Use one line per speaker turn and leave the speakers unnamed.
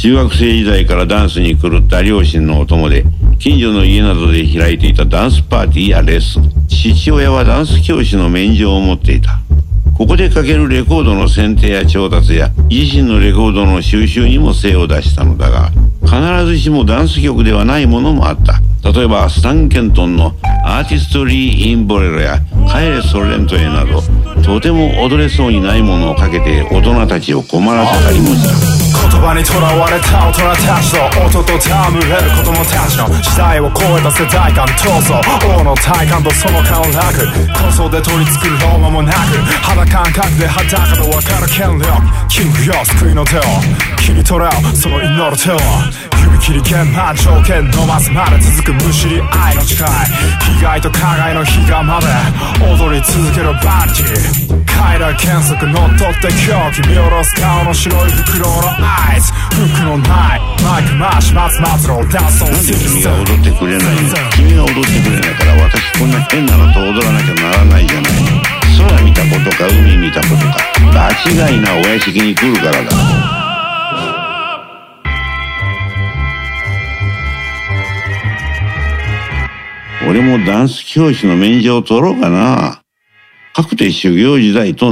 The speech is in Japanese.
中学生時代からダンスに狂った両親のお供で近所の家などで開いていたダンスパーティーやレッスン。父親はダンス教師の免状を持っていた。ここでかけるレコードの選定や調達や自身のレコードの収集にも精を出したのだが必ずしもダンス曲ではないものもあった。例えばスタン・ケントンの「アーティストリー・イン・ボレロ」や「帰れソレントへ」などとても踊れそうにないものをかけて大人たちを困らせたりもした。
葉にとらわれた大人たちと音と戯れる子供たちの時代を超えた世代間闘争王の体感とその顔なく構想で取り繕うローマもなく肌感覚で裸と分かる権力キングよ救いの手を切り取れよその祈る手を指切り鍵盤条件伸ばすまで続くむしり愛の誓い被害と加害の被害まで踊り続けるバンティー快楽検索乗っ取って狂気見下ろす顔の白い袋のアイズ服のないマイク回し松松のダンスを
なんで君が踊ってくれないの君が踊ってくれないから私こんな変なのと踊らなきゃならないじゃないの空見たことか海見たことか間違いなお屋敷に来るからだ俺もダンス教師の免状を取ろうかな。確定就業時代と。